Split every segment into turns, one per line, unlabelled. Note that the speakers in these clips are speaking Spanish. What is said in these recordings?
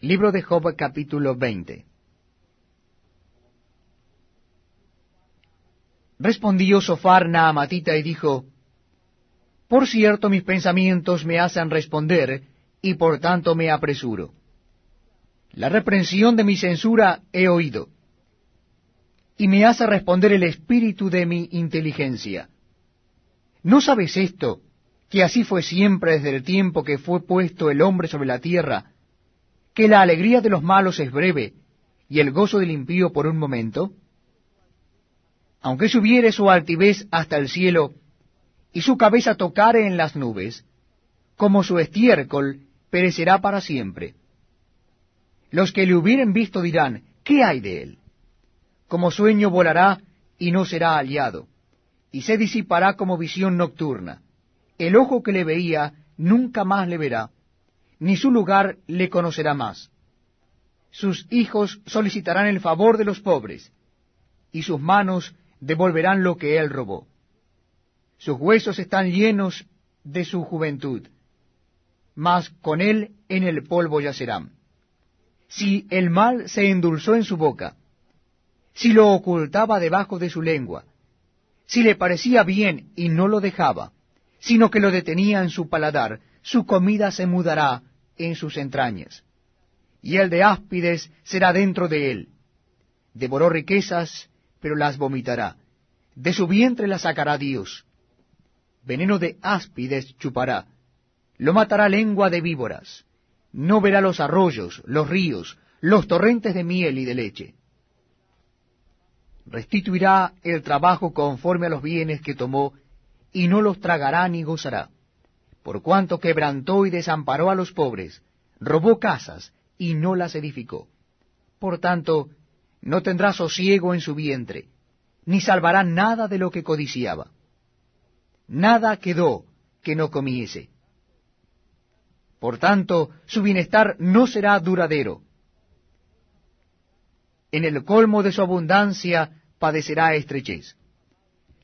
Libro de Job capítulo 20 Respondió Sofar Naamatita y dijo, Por cierto mis pensamientos me hacen responder, y por tanto me apresuro. La reprensión de mi censura he oído, y me hace responder el espíritu de mi inteligencia. ¿No sabes esto, que así fue siempre desde el tiempo que fue puesto el hombre sobre la tierra, que la alegría de los malos es breve, y el gozo del impío por un momento? aunque subiere su altivez hasta el cielo, y su cabeza tocare en las nubes, como su estiércol perecerá para siempre. Los que le hubieren visto dirán, ¿qué hay de él? Como sueño volará y no será hallado, y se disipará como visión nocturna. El ojo que le veía nunca más le verá, ni su lugar le conocerá más. Sus hijos solicitarán el favor de los pobres, y sus manos devolverán lo que él robó. Sus huesos están llenos de su juventud, mas con él en el polvo yacerán. Si el mal se endulzó en su boca, si lo ocultaba debajo de su lengua, si le parecía bien y no lo dejaba, sino que lo detenía en su paladar, su comida se mudará en sus entrañas, y el de áspides será dentro de él. Devoró riquezas pero las vomitará. De su vientre las sacará Dios. Veneno de áspides chupará. Lo matará lengua de víboras. No verá los arroyos, los ríos, los torrentes de miel y de leche. Restituirá el trabajo conforme a los bienes que tomó, y no los tragará ni gozará. Por cuanto quebrantó y desamparó a los pobres, robó casas y no las edificó. Por tanto, no tendrá sosiego en su vientre, ni salvará nada de lo que codiciaba. Nada quedó que no comiese. Por tanto, su bienestar no será duradero. En el colmo de su abundancia padecerá estrechez.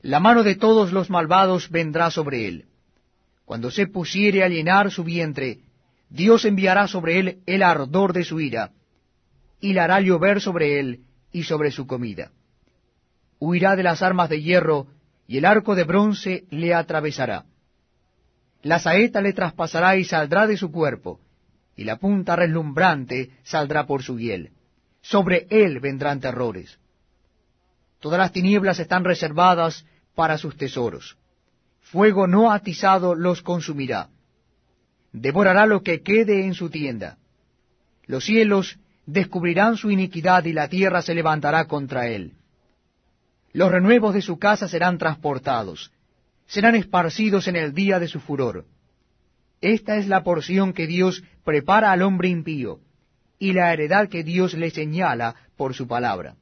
La mano de todos los malvados vendrá sobre él. Cuando se pusiere a llenar su vientre, Dios enviará sobre él el ardor de su ira, y la hará llover sobre él y sobre su comida. Huirá de las armas de hierro, y el arco de bronce le atravesará. La saeta le traspasará y saldrá de su cuerpo, y la punta reslumbrante saldrá por su hiel. Sobre él vendrán terrores. Todas las tinieblas están reservadas para sus tesoros. Fuego no atizado los consumirá. Devorará lo que quede en su tienda. Los cielos descubrirán su iniquidad y la tierra se levantará contra él. Los renuevos de su casa serán transportados, serán esparcidos en el día de su furor. Esta es la porción que Dios prepara al hombre impío, y la heredad que Dios le señala por su palabra.